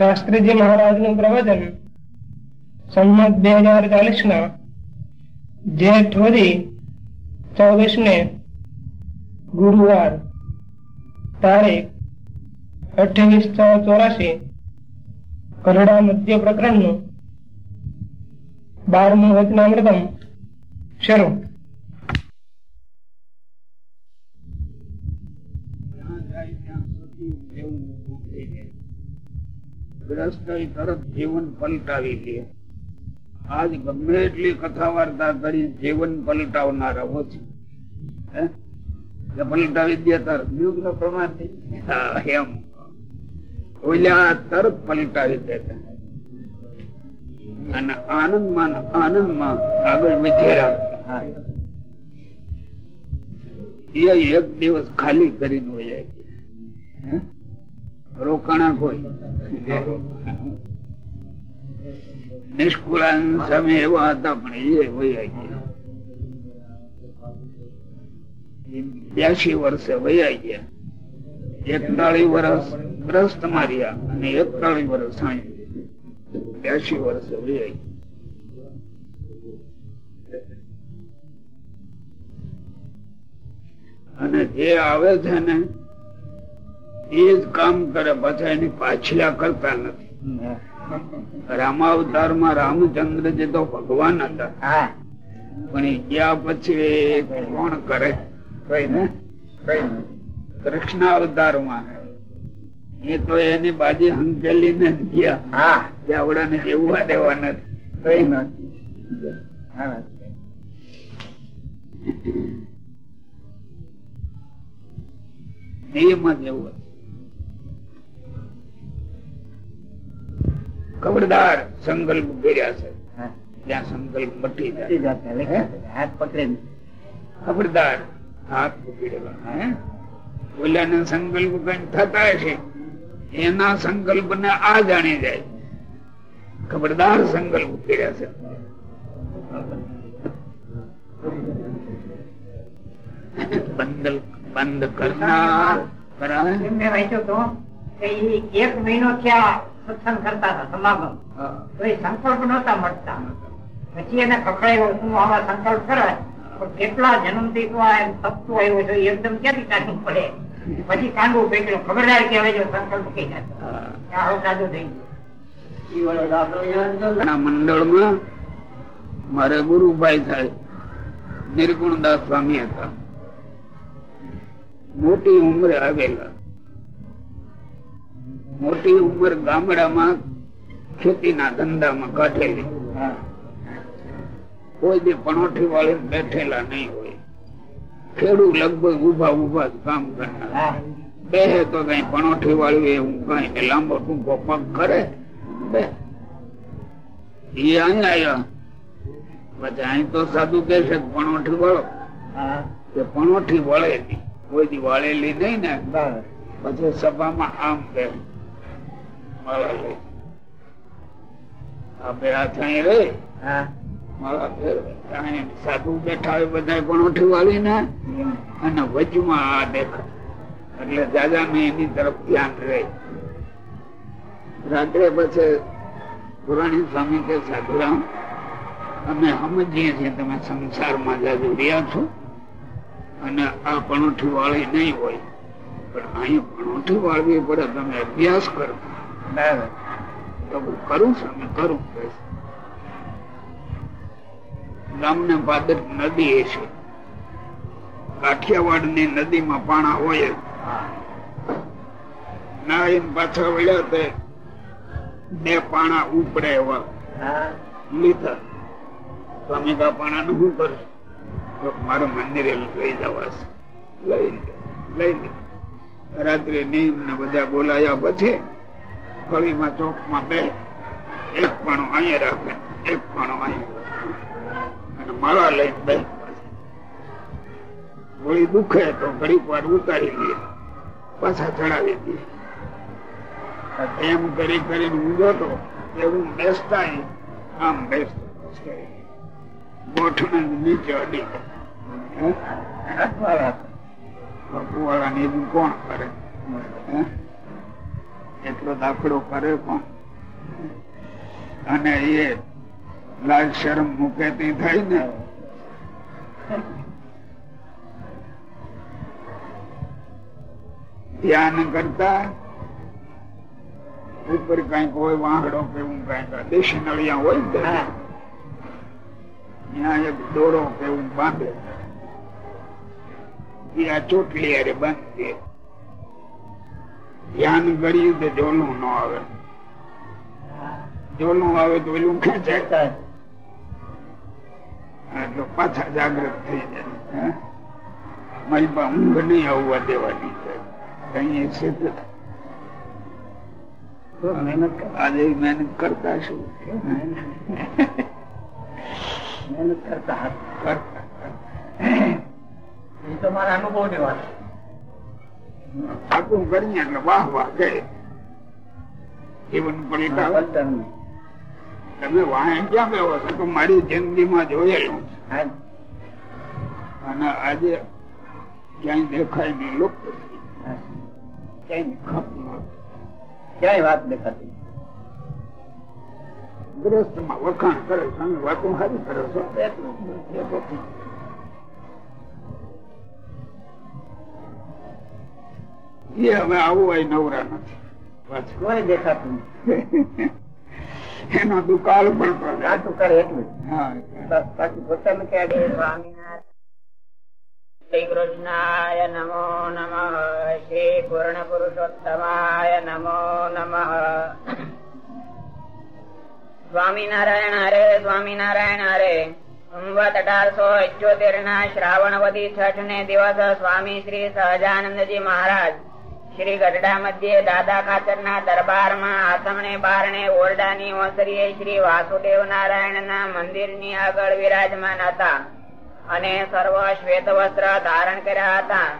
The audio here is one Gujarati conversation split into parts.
શાસ્ત્રીજી મહારાજનું પ્રવચન સંમત બે હજાર ચાલીસ ના જેઠ વધી ચોવીસ ને ગુરુવાર તારીખ અઠ્યાવીસ છ ચોરાશી કરડા મધ્ય પ્રકરણનું બારમું વચનામૃતમ શરૂ. આજ ગમે એટલી કથા વાર્તા કરી જીવન પલટાવનારા પલટાવી દે તરત યુગ નો તરત પલટાવી દેતા અને આનંદમાં આનંદમાં આગળ વધ્યા એ એક દિવસ ખાલી કરીને હોય. રોકાણા કોઈ. એવા હતા, પણ એ વયા ગયા. બ્યાસી વર્ષે વયા ગયા. એકતાળી વર્ષ ગ્રસ્ત માર્યા અને એકતાળી વર્ષ બ્યાસી વર્ષે વયા અને જે આવે છે ને એ જ કામ કરે પાછા એની પાછલા કરતા નથી. રામાવતારમાં રામચંદ્રજી તો ભગવાન હતા. પણ એ ગયા પછી કોણ કરે? કૃષ્ણ અવતારમાં એ તો એની બાજી હંકેલી ને ગયા. આવડા ને જેવું દેવા નથી. નિયમ જ એવું ખબરદાર સંકલ્પ કર્યા છે. ત્યાં સંકલ્પ મટી જાય. હાથ પકડે ખબરદાર હાથ પકડેલા ઓલાને સંકલ્પ કઈ થતા છે. એના સંકલ્પ ને આ જાણી જાય. ખબરદાર સંકલ્પ કર્યા છે. બંધ બંધ કરનાર એક મહિનો થયા. સત્સંગ કરતા હતા સમાગમ. તો એ સંકલ્પ નતા મળતા. પછી એને પકડાયો હું આવા સંકલ્પ કરે પણ કેટલા જન્મથી તો આ તપતું આવ્યો છે એકદમ ક્યાંથી કાઢવું પડે? પછી કાંડવું પેકડ્યું ખબરદાર કે હવે જો સંકલ્પ કઈ જાય સાદું થઈ ગયો. મંડળમાં મારે ગુરુભાઈ થાય નિર્ગુણદાસ સ્વામી હતા. મોટી ઉંમરે આવેલા. મોટી ઉંમર ગામડામાં ખેતીના ધંધામાં કાઢેલી. કોઈ દી પણોઠી વાળી બેઠેલા નહીં હોય. ખેડૂત લગભગ ઊભા ઊભા જ કામ કરનાર. બે તો કઈ પણોઠી વાળું એવું કઈ લાંબો ટૂંકો પગ કરે. બે. એ અહીં પછી અહીં તો સાદું કે છે પણોઠી વાળો. કે પણોઠી વળે કોઈ દી વાળેલી નહીં ને. પછી સભામાં આમ બે હાથ અહીં રે માળા ફેરવે અહીં સાધુ બેઠા હોય બધા પણોઠી વાળી ને અને વચમાં આ દેખાય. એટલે દાદા ને એની તરફ ધ્યાન રહે. રાત્રે પછી પુરાણી સ્વામી કે સાધુરામ અમે સમજીએ છીએ તમે સંસારમાં જાજુ રહ્યા છો અને આ પણોઠી વાળી નહીં હોય. પણ અહીં પણોઠી વાળવી પડે તમે અભ્યાસ કરો. કરું છું કરું. ગામને પાદર નદી છે. કાઠિયાવાડની નદીમાં પાણા હોય ના પાછા વળ્યા તે બે પાણા ઉપડે એવા. લીધા. સ્વામી કા પાણા નું શું કરે? મારે મંદિરે લઈ જવા લઈ લઈ રાત્રે નીમ ને બધા બોલાયા પછી ફળીમાં ચોકમાં બે. એક પાણો અહીંયા રાખે, એક પાણો અને માળા લઈ બે. ગોળી દુખે તો ઘડીક વાર ઉતારી દે પાછા ચડાવી દે. એમ કરી કરીને ઊંઘો તો એવું બેસતા આમ બેસતો. ગોઠણ નીચે અડી બાપુવાળા ની કોણ કરે. એટલો દાખલો કરે પણ. અને એ લાજ શરમ મૂકે તે થાય ને. ધ્યાન કરતા ઉપર કંઈક હોય વાંગડો કે હું કંઈક દેશી નળિયા હોય ને. ત્યાં એક દોરો કે હું બાંધે. ત્યાં ચોટલી અરે બાંધે. ધ્યાન કર્યું તો જોલું ન આવે. જોલું આવે તો ઓલું ખેંચાય એટલે પાછા જાગૃત થઈ જાય. ઊંઘ નહીં આવવા દેવાની છે. અહીંયા સિદ્ધ આજે મહેનત કરતા શું? મહેનત કરતા કરતા એ તો મારા અનુભવની વાત આખું કરીએ એટલે વાહ વાહ કહે જીવન પલટા તમે વાહ ક્યાં ગયો છો? તો મારી જિંદગીમાં જોયેલું. અને આજે ક્યાંય દેખાય નહીં લુપ્ત ક્યાંય ક્યાંય વાત દેખાતી ગ્રસ્તમાં વખાણ કરે છે વાતો સારી કરો છો. એ હવે આવું હોય નવરા નથી. કોઈ દેખાતું? એનો દુકાળ પડતો જાય. આટલું એટલું બાકી પોતાનું ક્યાં સ્વામિનારાયણ. શ્રી કૃષ્ણાય નમો નમઃ. શ્રી પૂર્ણ પુરુષોત્તમાય નમો નમ. સ્વામિનારાયણ હરે સ્વામિનારાયણ હરે. સંવત અઢારસો અઠ્યોતેર ના શ્રાવણવતી છઠ ને દિવસ સ્વામી શ્રી સહજાનંદજી મહારાજ. શ્રી ગઢડા મધ્યે દાદા ખાચર ના દરબારમાં આસમણે બારણે ઓરડાની ઓસરીએ શ્રી વાસુદેવ નારાયણ ના મંદિરની આગળ વિરાજમાન હતા અને સર્વ શ્વેત વસ્ત્ર ધારણ કર્યા હતા.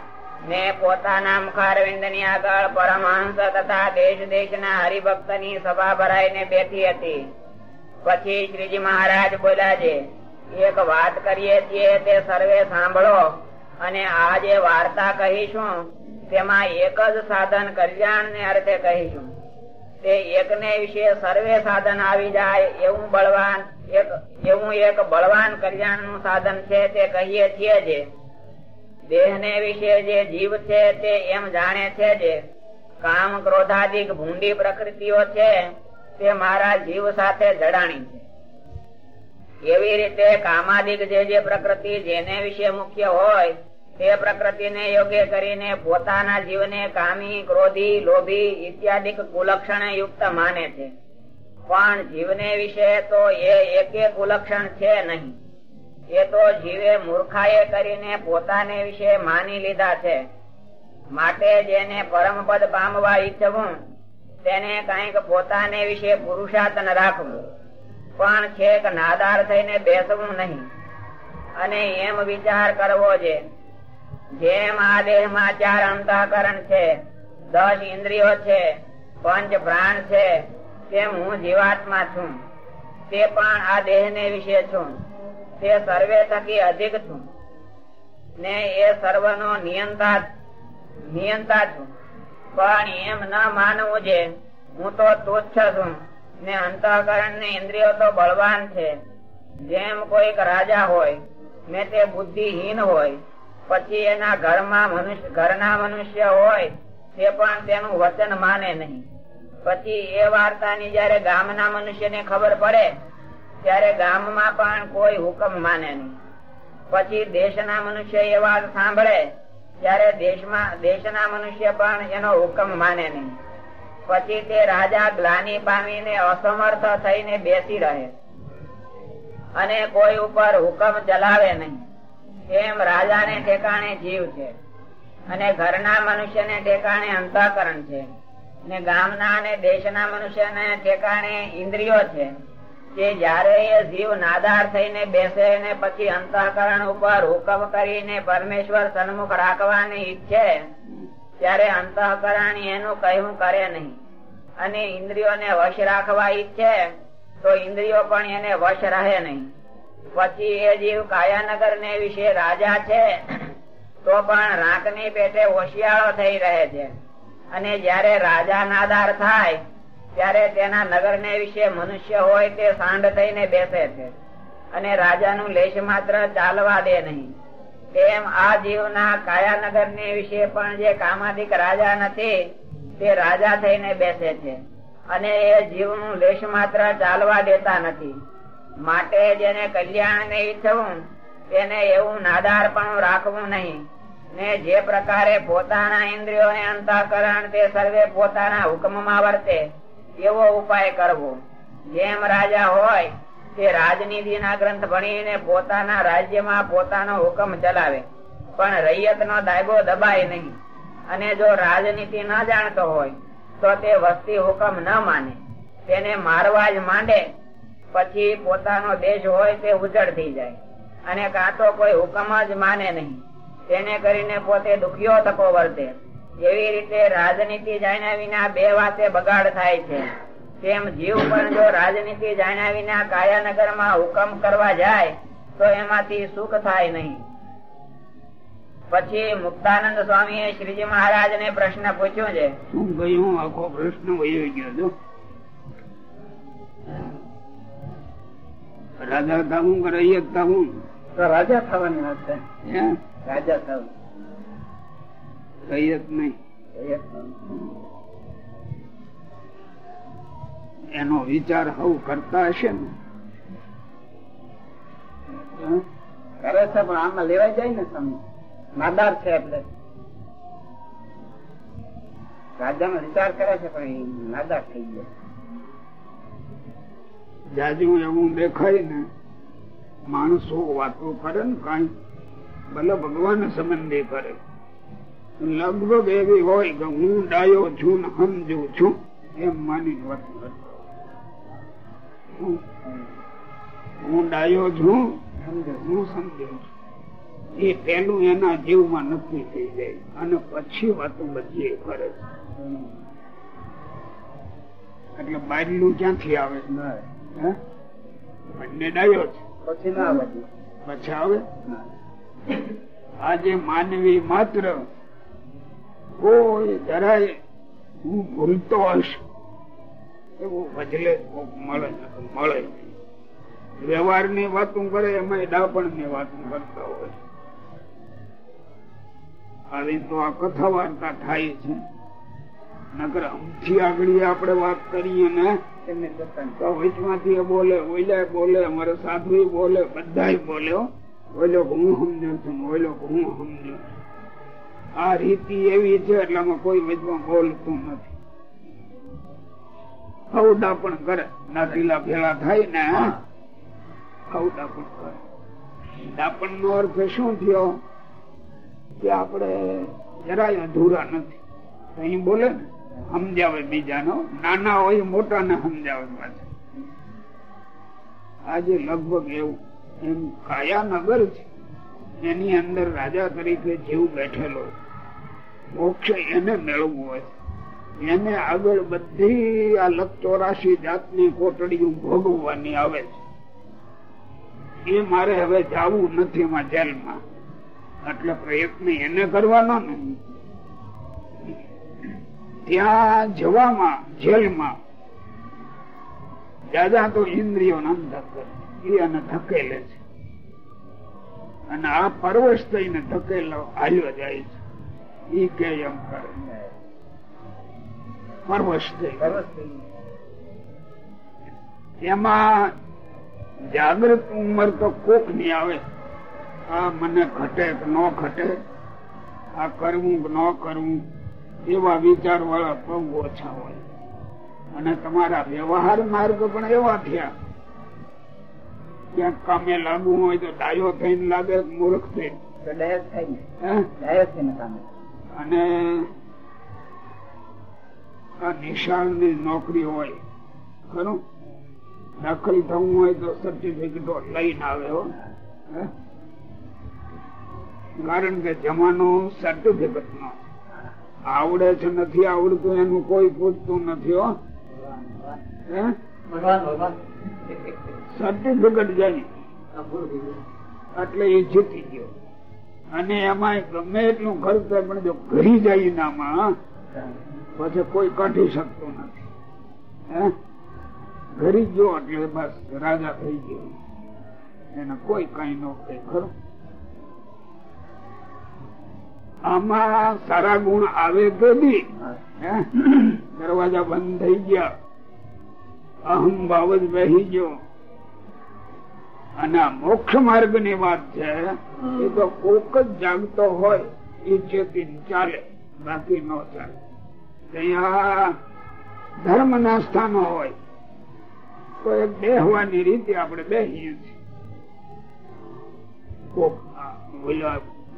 ને પોતાના મુખારવિંદની આગળ પરમહંસ તથા દેશ દેશ ના હરિભક્તની સભા ભરાઈને બેઠી હતી. પછી શ્રીજી મહારાજ બોલ્યા છે, એક વાત કરીએ છીએ તે સર્વે સાંભળો અને આ જે વાર્તા કહીશું તેમાં એક જ સાધન કલ્યાણ ને અર્થે કહીશું. તે એકને વિશે સર્વે સાધન આવી જાય, એવું બળવાન, એક, એવું એક બળવાન કલ્યાણનું સાધન છે તે કહીએ છીએ જે. દેહ ને વિશે જે જીવ છે તે એમ જાણે છે જે. કામ ક્રોધાદિક ભૂંડી પ્રકૃતિઓ છે તે મારા જીવ સાથે જડાણી છે. એવી રીતે કામાદિક જે જે પ્રકૃતિ જેને વિશે મુખ્ય હોય તે પ્રકૃતિને યોગ્ય કરીને પોતાના જીવને કામી, ક્રોધી, લોભી ઇત્યાદિક કુલક્ષણ યુક્ત માને છે. પણ જીવને વિશે તો એ એકે કુલક્ષણ છે નહીં. એ તો જીવે મૂર્ખાએ કરીને પોતાને વિશે માની લીધા છે. માટે જેને પરમ પદ પામવા ઈચ્છવું, તેને કંઈક પોતાને વિશે પુરુષાર્થ ન રાખવું. પણ છેક નાદાર થઈને બેસવું નહીં. અને એમ વિચાર કરવો છે જેમ આ દેહમાં ચાર અંતઃકરણ છે, દસ ઇન્દ્રિયો છે, પંચ પ્રાણ છે, તેમ હું જીવાત્મા છું. તે પણ આ દેહ ને વિશે છું. તે સર્વે થકી અધિક છું. ને એ સર્વ નો નિયંતા નિયંતા છું. પણ એમ ન માનવું છે હું તો તુચ્છ છું. ને અંતઃકરણ ને ઇન્દ્રિયો તો બળવાન છે. જેમ કોઈક રાજા હોય, ને તે બુદ્ધિહીન હોય પછી એના ઘરમાં મનુષ્ય ઘરના મનુષ્ય હોય, તે પણ તેનું વચન માને નહીં. પછી એ વાર્તાની જયારે ગામના મનુષ્યને ખબર પડે, ત્યારે ગામમાં પણ કોઈ હુકમ માને નહીં. પછી દેશના મનુષ્ય એ વાત સાંભળે, ત્યારે દેશમાં દેશના મનુષ્ય પણ એનો હુકમ માને નહીં. પછી તે રાજા ગ્લાની પામીને અસમર્થ થઈને બેસી રહે. અને કોઈ ઉપર હુકમ ચલાવે નહીં. એમ રાજાને ઠેકાણે જીવ છે અને ઘરના મનુષ્યને ઠેકાણે અંતઃકરણ છે ને ગામના અને દેશના મનુષ્યને ઠેકાણે ઇન્દ્રિયો છે કે જયારે એ જીવ નાદાર થઈને બેસે ને પછી અંતઃકરણ ઉપર હુકમ કરીને પરમેશ્વર સન્મુખ રાખવાની ઈચ્છે, ત્યારે અંતઃકરણ એનું કહ્યું કરે નહીં. અને ઇન્દ્રિયોને વશ રાખવા ઈચ્છે, તો ઇન્દ્રિયો પણ એને વશ રહે નહીં. પછી એ જીવ કાયાનગર ને વિશે રાજા છે, તો પણ રાંકની પેટે હોશિયાળો થઈ રહે છે. અને જયારે રાજા નાદાર થાય, ત્યારે તેના નગર ને વિશે મનુષ્ય હોય તે સાંડ થઈને બેસે છે. અને રાજાનું લેશ માત્ર ચાલવા દે નહીં. તેમ આ જીવના કાયાનગર ને વિશે પણ જે કામાધિક રાજા નથી, તે રાજા થઈને બેસે છે. અને એ જીવનું લેશ માત્ર ચાલવા દેતા નથી. માટે જેને કલ્યાણ ને ઈચ્છવું તેને એવું નાદાર પણ રાખવું નહીં. ને જે પ્રકારે પોતાના ઇન્દ્રિયો ને અંતઃકરણ તે સર્વે પોતાના હુકમમાં વર્તે, એવો ઉપાય કરવો. જેમ રાજા હોય, તે રાજનીતિના ગ્રંથ ભણીને પોતાના રાજ્યમાં પોતાનો હુકમ ચલાવે. પણ રૈયત નો દાયબો દબાય નહીં. અને જો રાજનીતિ ન જાણતો હોય, તો તે વસ્તી હુકમ ન માને. તેને મારવા જ માંડે પછી પોતાનો દેશ હોય તે ઉજળ થઈ જાય. અને કાં તો કોઈ હુકમ જ માને નહીં. તેને કરીને પોતે દુખ્યો તકો વર્તે. એવી રીતે રાજનીતિ જાણ્યા વિના બે વાતે બગાડ થાય છે. તેમ જીવ પણ જો રાજનીતિ જાણ્યા વિના કાયાનગર હુકમ કરવા જાય, તો એમાંથી સુખ થાય નહીં. પછી મુક્તાનંદ સ્વામી શ્રીજી મહારાજ ને પ્રશ્ન પૂછ્યો છે. શું કહ્યું? આખો પ્રશ્ન વહી ગયો છો. રાજા થવું કે રૈયત થવું તો રાજા થવાની વાત છે. રાજા થવું. રૈયત નહીં. એનો વિચાર હવ કરતા હશે ને. કરે છે પણ આમાં લેવાય જાય ને તમે નાદાર છે એટલે. રાજાનો વિચાર કરે છે પણ નાદાર થઈ ગયા. જાજુ એવું દેખાય ને, માણસો વાતો કરે ને કઈ, ભલે ભગવાન સંબંધી કરે. લગભગ એવી હોય કે હું ડાયો છું ને સમજુ છું, એમ માની વાત કરતો હું- ડાયો છું, હું સમજુ છું. એ પેલું એના જીવમાં નક્કી થઈ જાય અને પછી વાતો બધી કરે એટલે બાયલું ક્યાંથી આવે? ના. બંને ડાયો છે. પછી ના આવે પછી આવે? આજે માનવી માત્ર કોઈ જરાય હું ભૂલતો હશ એવું કોક મળે મળે. વ્યવહારની વાતો કરે એમાં ડાપણની વાતું કરતા હોય. આવી તો આ કથા વાર્તા થાય છે. નગર આગળ આપણે વાત કરીએ ને તો વચમાંથી બોલે ઓઈલા બોલે અમારે સાધુ બોલે બધા બોલે ઓલો હું સમજુ છું ઓલો હું સમજુ આ રીતિ એવી છે એટલે આમાં કોઈ વચમાં બોલતું નથી. હવડા પણ કરે. નાતીલા ભેળા થાય ને હવડા પણ કરે. દાપણ નો અર્થ શું થયો? કે આપણે જરાય અધૂરા નથી. અહીં બોલે ને સમજાવે બીજાનો. નાના હોય, મોટાને સમજાવે પાછા. આજે લગભગ એવું. એમ કાયા નગર છે. એની અંદર રાજા તરીકે જીવ બેઠેલો. મોક્ષ એને મેળવવું હોય. એને આગળ બધી આ લગચોરાશી જાતની કોટડીઓ ભોગવવાની આવે છે. એ મારે હવે જવું નથી એમાં જેલમાં. એટલે પ્રયત્ન એને કરવાનો ને. ત્યાં જવામાં જેલમાં. દાદા તો ઇન્દ્રિયો અંધકર એ એને ધકેલે છે. અને આ પરવશ થઈને ધકેલો હાલ્યો જાય છે. ઈ કે એમ કરે. પરવશ થઈ. એમાં જાગૃત ઉંમર તો કોકની આવે. આ મને ઘટે કે ન ઘટે? આ કરવું કે ન કરવું? એવા વિચાર વાળા બહુ ઓછા હોય. અને તમારા વ્યવહાર માર્ગ પણ એવા થયા. ક્યાંક કામે લાગુ હોય તો ડાયો થઈને લાગે મૂર્ખ કામે. અને આ નિશાળની નોકરી હોય ખરું? દાખલ થવું હોય તો સર્ટિફિકેટો લઈને આવે હો. હે? કારણ કે જમાનો સર્ટિફિકેટ નો આવડે છે નથી આવડતું એનું કોઈ પૂછતું નથી હો. સર્ટિફિકેટ જાય એટલે એ જીતી ગયો. અને એમાં ગમે એટલું ખર્ચ પણ જો ઘરી જાય નામાં પછી કોઈ કાઢી શકતું નથી. હે? ઘરી ગયો એટલે બસ રાજા થઈ ગયો. એને કોઈ કઈ નો કહે ખરું? આમાં સારા ગુણ આવે તો બી. દરવાજા બંધ થઈ ગયા. અહમ ભાવ જ બેસી ગયો. અને મોક્ષ માર્ગની વાત છે, એ તો કોક જ જાગતો હોય, એ ચેતી ચાલે, બાકી ન ચાલે. ત્યાં ધર્મ ના સ્થાનો હોય, તો એક બેહવાની રીતે આપણે બેસીએ છીએ. કોક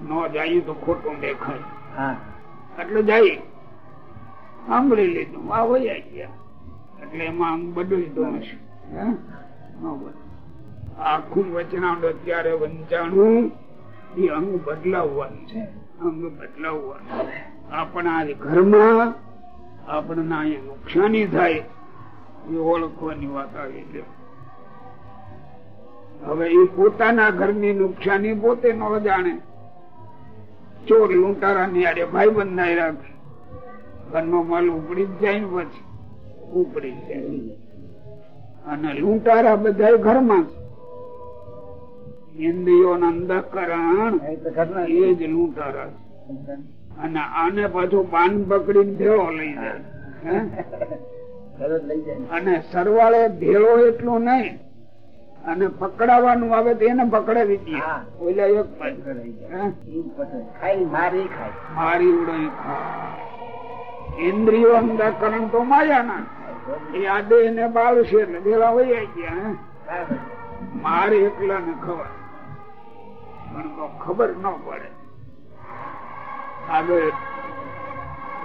ન જાય તો ખોટું દેખાય. હા. એટલે જાય. સાંભળી લીધું આ વયા ગયા. એટલે એમાં આમ બધું દોષ? આખું વચનાંડ અત્યારે વંચાણું એ અંગ બદલાવવાનું છે. અંગ બદલાવવાનું. આપણા ઘરમાં આપણને અહીંયા નુકસાની થાય એ ઓળખવાની વાત આવી છે હવે એ પોતાના ઘરની નુકસાની પોતે ન જાણે. ચોર લૂંટારા ની આડે ભાઈ બંધાઈ રાખે ઘરનો માલ ઉપડી જ જાય ને પછી. ઉપડી જાય. અને લૂંટારા બધા ઘરમાં ઇન્દ્રિયો અંધકરણ એ જ લૂંટારા. અને આને પાછું પાન પકડી ભેળો લઈ જાય. અને સરવાળે ભેળો એટલું નહીં. અને પકડાવાનું આવે તો એને પકડાવી દે હા. ઓલા એક ખાઈ મારી ખાય મારી ઉડાઈ ખાય ઇન્દ્રિયો અંધકરણ તો માયાના એ આદે દેહ ને બાળશે એટલે ભેળા વહી ગયા મારે એકલા ને ખબર. પણ તો ખબર ન પડે. આગળ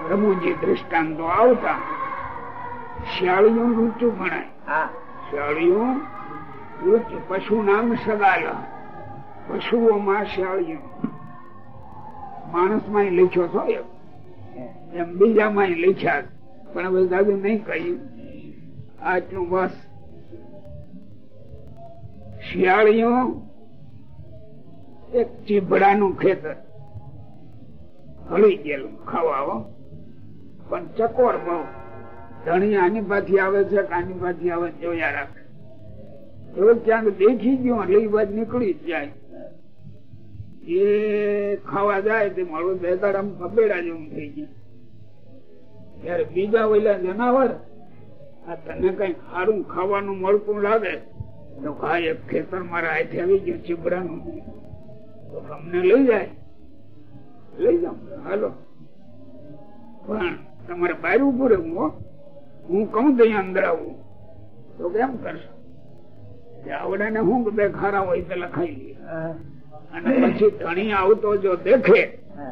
રમુજી દ્રષ્ટાંતો આવતા. શિયાળીયું ઊંચું ગણાય. શિયાળીયું ઊંચું પશુ નામ સગાલ પશુઓમાં શિયાળીયું માણસમાં લખ્યો છો એમ. બીજામાં લખ્યા પણ હવે દાદુ નહીં કહ્યું આટલું બસ શિયાળીઓ એક ચીભડાનું ખેતર હળી ગયેલું ખાવા. પણ ચકોર બહુ ધણી આની પાછી આવે છે આની પાછી આવે જોયા રાખે હવે ક્યાંક દેખી ગયો એટલે એ વાત નીકળી જ જાય. એ ખાવા જાય તે મારું બે ખબેડા જેવું થઈ ગયા. ત્યારે બીજા ઓલા જનાવર, આ તને કઈ સારું ખાવાનું મળતું લાગે? તો ભાઈ એક ખેતર મારા હાથે આવી ગયું ચીબડાનું તો તમને લઈ જાય. લઈ જાઓ હાલો. પણ તમારે બહાર ઉભું રહેવું હો. કહું તો અહીંયા અંદર આવું. તો કેમ કરશો? તે આવડે ને હું બે ખારા હોય પેલા ખાઈ લઈએ અને પછી ધણી આવતો જો દેખે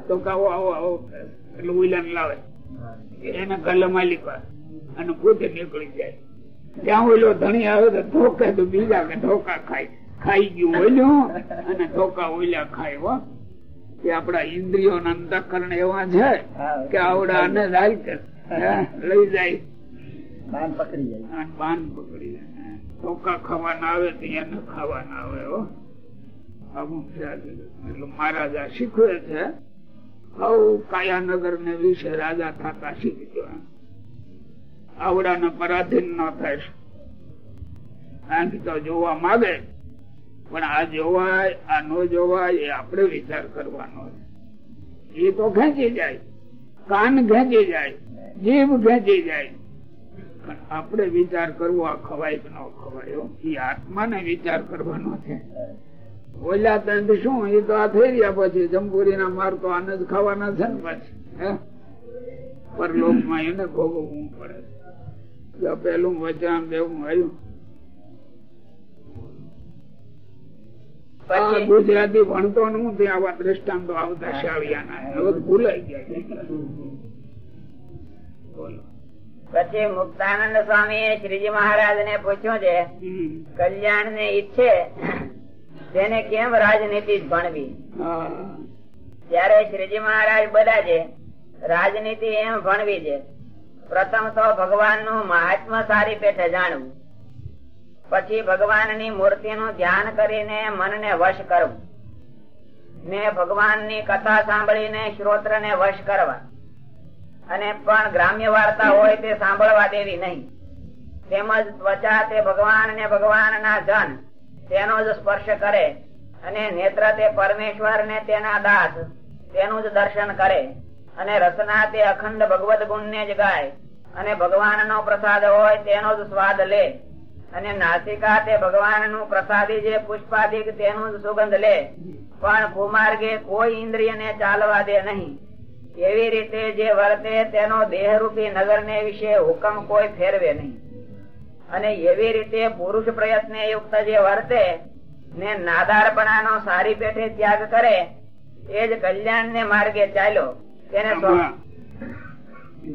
તો કાવો આવો આવો એટલે ઉલન લાવે. એને ગલમાં હોય. અને પોતે નીકળી જાય. ત્યાં ઓલો ધણી આવે તો ધોકે તો બીજા કે ધોકા ખાય. ખાઈ ગયું ઓલ્યું અને ધોકા ઓલ્યા ખાય હો. કે આપડા ઇન્દ્રિયો અંતકરણ એવા છે કે આવડા હે, લઈ જાય. બાન પકડી જાય. બાન પકડી જાય ધોકા ખાવાના આવે તો એને ખાવાના આવે મહારાજ શીખવે છે. કાયાનગર ને વિશે રાજા થતા શીખજો આવડાને પરાધીન ન થાય. કારણ તો જોવા માંગે. પણ આ જોવાય, આ ન જોવાય, એ આપણે વિચાર કરવાનો એ તો ખેંચી જાય. કાન ખેંચી જાય. જીભ ખેંચી જાય. પણ આપણે વિચાર કરવો આ ખવાય કે ન ખવાયો. એ આત્માને વિચાર કરવાનો છે. ઓલા તંત શું? એ તો આ થઈ રહ્યા પછી. જમપુરી ના માર તો આને જ ખાવાના છે ને પછી. પરલોકમાં એને ભોગવવું પડે. જો પેલું વચન દેવું આવ્યું. ગુજરાતી ભણતો નું તે આવા દ્રષ્ટાંતો આવતા શાળિયાના ભૂલાઈ ગયા બોલો. પછી મુક્તાનંદ સ્વામી શ્રીજી મહારાજ ને પૂછ્યું છે કલ્યાણ ને ઈચ્છે તેને કેમ રાજનીતિ ભણવી. ત્યારે શ્રીજી મહારાજ બધા છે રાજનીતિ એમ ભણવી છે. પ્રથમ તો ભગવાનનું મહાત્મા સારી પેઠે જાણવું. પછી ભગવાનની મૂર્તિ નું ધ્યાન કરીને મનને વશ કરવું. ને ભગવાનની કથા સાંભળીને શ્રોત્ર ને વશ કરવા. અને પણ ગ્રામ્ય વાર્તા હોય તે સાંભળવા દેવી નહીં. તેમજ ત્વચા તે ભગવાન ને ભગવાનના જન, તેનો જ સ્પર્શ કરે અને નેત્ર તે પરમેશ્વર ને તેના દાસ, તેનું જ દર્શન કરે અને રસના તે અખંડ ભગવત ગુણ ને જ ગાય અને ભગવાન નો પ્રસાદ હોય તેનો જ સ્વાદ લે અને નાસિકા તે ભગવાનનું પ્રસાદી જે પુષ્પાદિક તેનું જ સુગંધ લે. પણ કુમાર્ગે કોઈ ઇન્દ્રિય ને ચાલવા દે નહીં. એવી રીતે જે વર્તે તેનો દેહરૂપી નગર ને વિશે હુકમ કોઈ ફેરવે નહીં. અને એવી રીતે પુરુષ પ્રયત્ન યુક્ત જે વર્તે ને નાદારપણા નો સારી પેઠે ત્યાગ કરે એ જ કલ્યાણ ને માર્ગે ચાલ્યો. તેને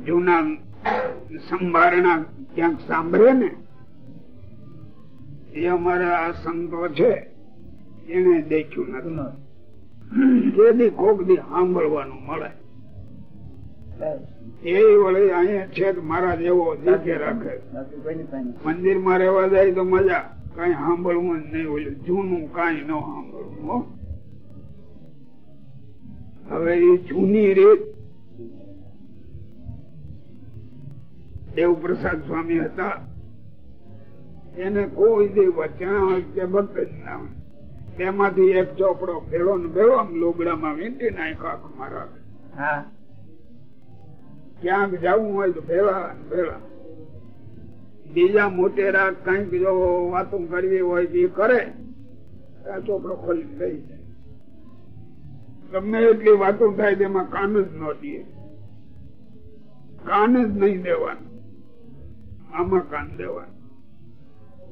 જૂના સંભારણા ક્યાંક સાંભળે ને એ અમારા આ સંતો છે એને દેખ્યું નથી. કોક દી સાંભળવાનું મળે. એ વળે અહીંયા છેદ મારા જેવો જીકે રાખે. મંદિરમાં રહેવા જાય તો મજા. કઈ સાંભળવું નહીં ઓલું જૂનું કઈ ન સાંભળવું હવે એ જૂની રીત દેવપ્રસાદ સ્વામી હતા. એને કોઈ દે વચન કે ભક્ત જ ના તેમાંથી એક ચોપડો ભેળો ને ભેળો લોગડામાં વીંટી નાખ્યો આંખમાં મારા. ક્યાંક જવું હોય તો ભેળા ભેળા. બીજા મોટેરા કંઈક જો વાતો કરવી હોય એ કરે. ચોપડો ખોલી થઈ જાય. ગમે એટલી વાતો થાય તેમાં કાન જ ન દે. કાન જ નહીં દેવાનું. આમાં કાન દેવાનું.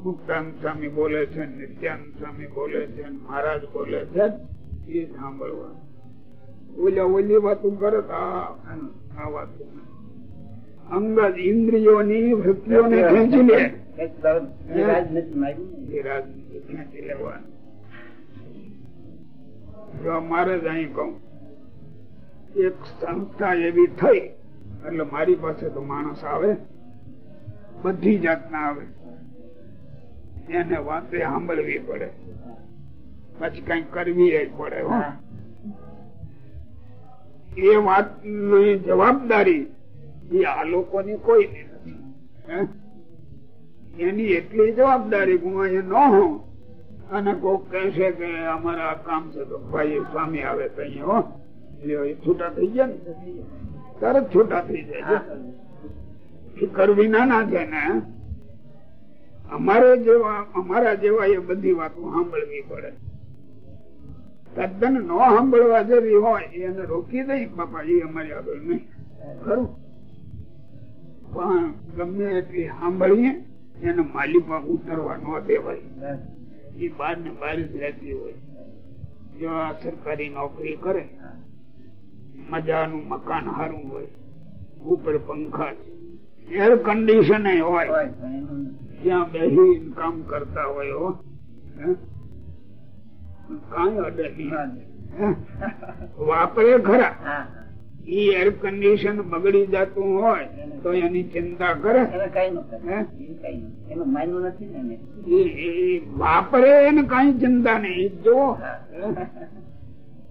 મુક્તાનંદ સ્વામી બોલે છે, નિત્યાનંદ સ્વામી બોલે છે, મહારાજ બોલે છે, એ સાંભળવાનું. ઓલા, ઓલી વાતો કરે તો અંગત ઇન્દ્રિયોની વૃત્તિઓને ખેંચી લે મારે જ અહીં કહું એક સંસ્થા એવી થઈ એટલે મારી પાસે તો માણસ આવે બધી જાતના આવે. એને વાતે સાંભળવી પડે. પછી કઈ કરવી પડે હો. એ વાત જવાબદારી એ આ લોકોની કોઈ નથી. હે? એની એટલી જવાબદારી હું અહીંયા ન હોઉં. અને કોક કહે છે કે અમારા કામ છે તો ભાઈ સ્વામી આવે તો અહીંયા, હો. એ છૂટા થઈ ગયા ને? તરત છૂટા થઈ જાય ફિકર વિના ના છે ને. અમારે જેવા અમારા જેવા એ બધી વાતો સાંભળવી પડે. તદ્દન ન સાંભળવા જેવી હોય એને રોકી દઈ બાપા એ અમારી આગળ નહીં. ખરું? પણ ગમે એટલી સાંભળીએ એને માલિકમાં ઉતરવા ન દેવાય. એ બાર ને બહાર જ રહેતી હોય. જો આ સરકારી નોકરી કરે મજાનું મકાન સારું હોય ઉપર પંખા છે એર કન્ડિશન હોય ત્યાં બેસી કામ કરતા હોય હે? કાંઈ અડે નહીં. હે? વાપરે ખરા. ઈ એર કન્ડિશન બગડી જતું હોય તો એની ચિંતા કરે. વાપરે એને કઈ ચિંતા નહીં. જો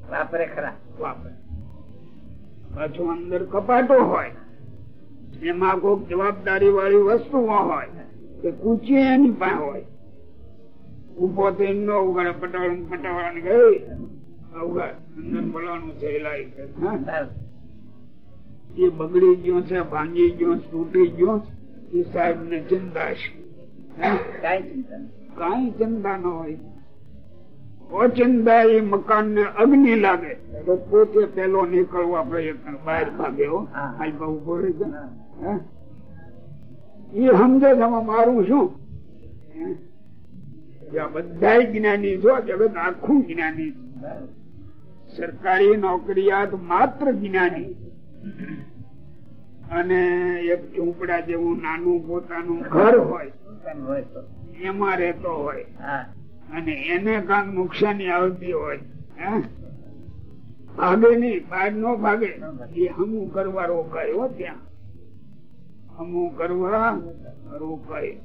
વાપરે ખરા. વાપરે. પાછું અંદર કપાટો હોય. એમાં કોઈક જવાબદારી વાળી વસ્તુઓ હોય કે કૂચી એની પાસે હોય. ઊભો થઈ ન ઉગાડે પટાવણ પટાવણ ગઈ ઉગાડ. બોલવાનું છે એ બગડી ગયો છે ભાંગી ગયો તૂટી ગયો એ સાહેબ ને ચિંતા છે. હે? કઈ ચિંતા ન હોય. ઓચિંતા એ મકાન ને અગ્નિ લાગે. તો પોતે પેલો નીકળવા પ્રયત્ન બહાર ભાગ્યો ઊભો રહી ગયો. એ સમજે છે મારું શું? બધા જ્ઞાની છો જગત આખું જ્ઞાની સરકારી નોકરિયાત માત્ર જ્ઞાની. અને એક ઝૂંપડા જેવું નાનું પોતાનું ઘર હોય એમાં રહેતો હોય અને એને કાંક નુકસાની આવતી હોય હે? ભાગે નહીં બહાર નો ભાગે. એ હમું કરવા રોકાય ત્યાં. હમું કરવા રોકાય.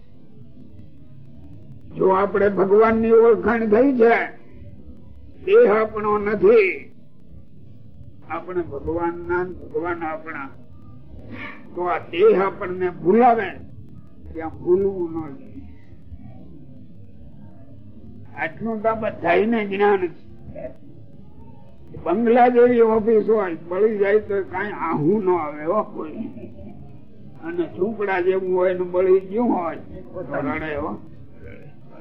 જો આપણે ભગવાનની ઓળખાણ થઈ છે, દેહ આપણો નથી. આપણે ભગવાન ના ભગવાન આપણા. તો આ દેહ આપણને ભૂલાવે, ત્યાં ભૂલવું ન જોઈએ. આટલું તો બધાને જ્ઞાન છે. બંગલા જેવી ઓફિસ હોય, બળી જાય તો કઈ આહું ન આવે કોઈ. અને ઝૂંપડા જેવું હોય ને બળી ગયું હોય રડે.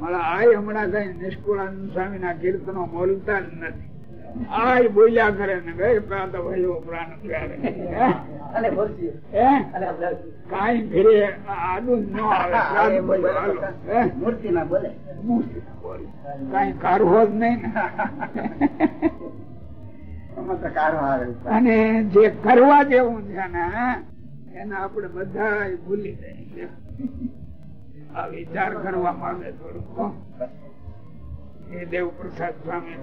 આય હમણાં કઈ નિષ્કુળાનંદ સ્વામી ના કીર્તનો બોલતા જ નથી. આય બોલ્યા કરે ને ગઈ પ્રાંત ભાઈઓ પ્રાણ પ્યારે હે? ફેરે આદુ ન આવે પ્રાંત ભાઈઓ હાલો. હે? મૂર્તિ ના બોલે. મૂર્તિ ના બોલે. કાંઈ કાઢવો જ નહીં ને. અને જે કરવા જેવું છે ને એને આપણે બધા ભૂલી જાય. આ વિચાર કરવા માંગે થોડુંક હો. એ દેવ પ્રસાદ સ્વામી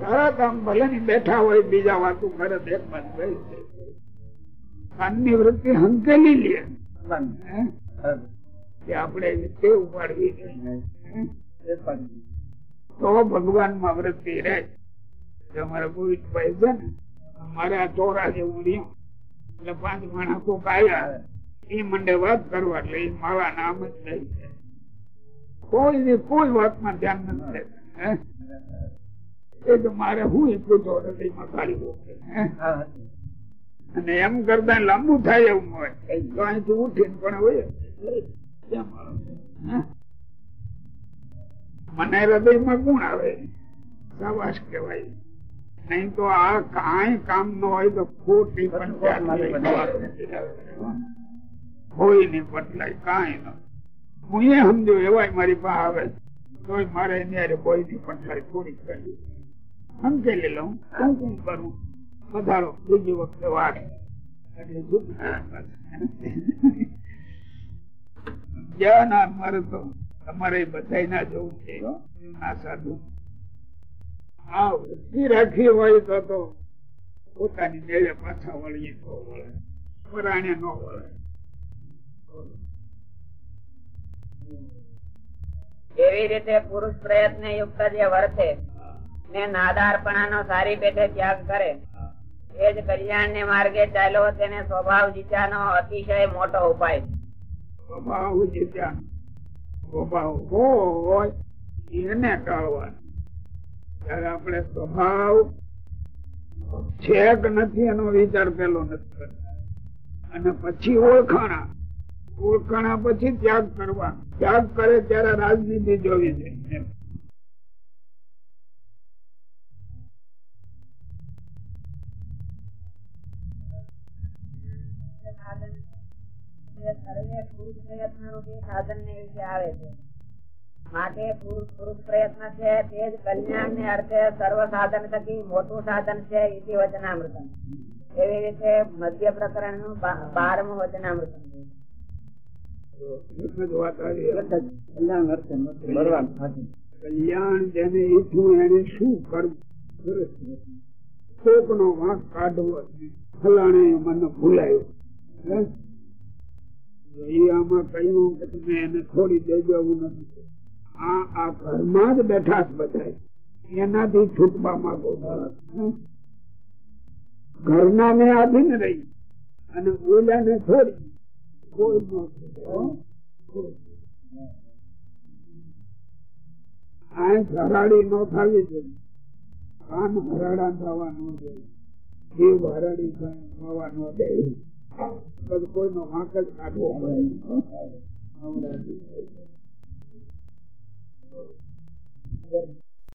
તરત આમ ભલે ની બેઠા હોય, બીજા વાતું કરે એક બંધ થઈ કાનની વૃત્તિ હંકેલી લે? કે આપણે તે ટેવ પાડવી જોઈએ. હે? તો ભગવાનમાં વૃત્તિ રહે અમારા ગોવિંદભાઈ છે ને અમારે આ ચોરા જેવું રહ્યું એટલે પાંચ માણસો આવ્યા એ મંડે વાત કરવા એટલે મારા નામ જ થઈ જાય કોઈ કોઈ વાતમાં ધ્યાન નથી દેતા હે? એ તો હૃદયમાં કાઢી મૂકે, અને એમ કરતા લાંબુ થાય એવું હોય તો અહીંથી ઉઠીને પણ હોય મને હૃદયમાં ગુણ આવે. શાબાશ કહેવાય. નહીં તો આ કાંઈ કામ ન હોય તો ખોટી પણ નહીં બદલાય કાંઈ ન હું એ સમજો, એવાય મારી પાસે આવે તોય મારે ત્યારે કોઈ ની પટલાય થોડી કરી સમજેલી લઉં, શું શું કરું? વધારો, બીજી વખતે વાત. એટલે જ્યાં તમારે બધા ના જવું છે ના સાધુ. આ હોય તો પોતાની મેળે પાછા વળીએ તો વળે. ન વળે. એવી રીતે પુરુષ પ્રયત્ન યુક્ત જે વર્તે ને નાદારપણાનો સારી પેટે ત્યાગ કરે. એ જ કલ્યાણ ને માર્ગે ચાલ્યો તેને સ્વભાવ જીત્યાનો અતિશય મોટો ઉપાય. સ્વભાવ જીત્યા. સ્વભાવ હોય એને ટાળવા ત્યારે આપણે સ્વભાવ છે કે નથી એનો વિચાર પેલો નથી અને પછી ઓળખાણા. ઓળખાણા પછી ત્યાગ કરવા. ત્યાગ કરે ત્યારે રાજનીતિ જોવી જોઈએ માટે પુરુષ પ્રયત્ન છે, તે જ કલ્યાણ ને અર્થે સર્વ સાધન થકી મોટું સાધન છે ઇતિ વચનામૃતમ એવી રીતે મધ્ય પ્રકરણનું બારમું વચનામૃતમ. કલ્યાણ જેને ઈચ્છું એને શું કરવું? કોક નો વાંક કાઢવો ફલાણે મને ભૂલાયો. એ આમાં કહ્યું એને છોડી દેજો આ આ ઘરમાં જ બેઠા જ એનાથી છૂટવા માંગો ઘરના ને આધીન રહી. અને ઓલા ને છોડી. આંખ હરાડી ન થવી જોઈએ. કાન હરાડા થવા ન જોઈએ. જીવ હરાડી થવા ન દે. બધું કોઈનો વાંક જ કાઢવો પડે.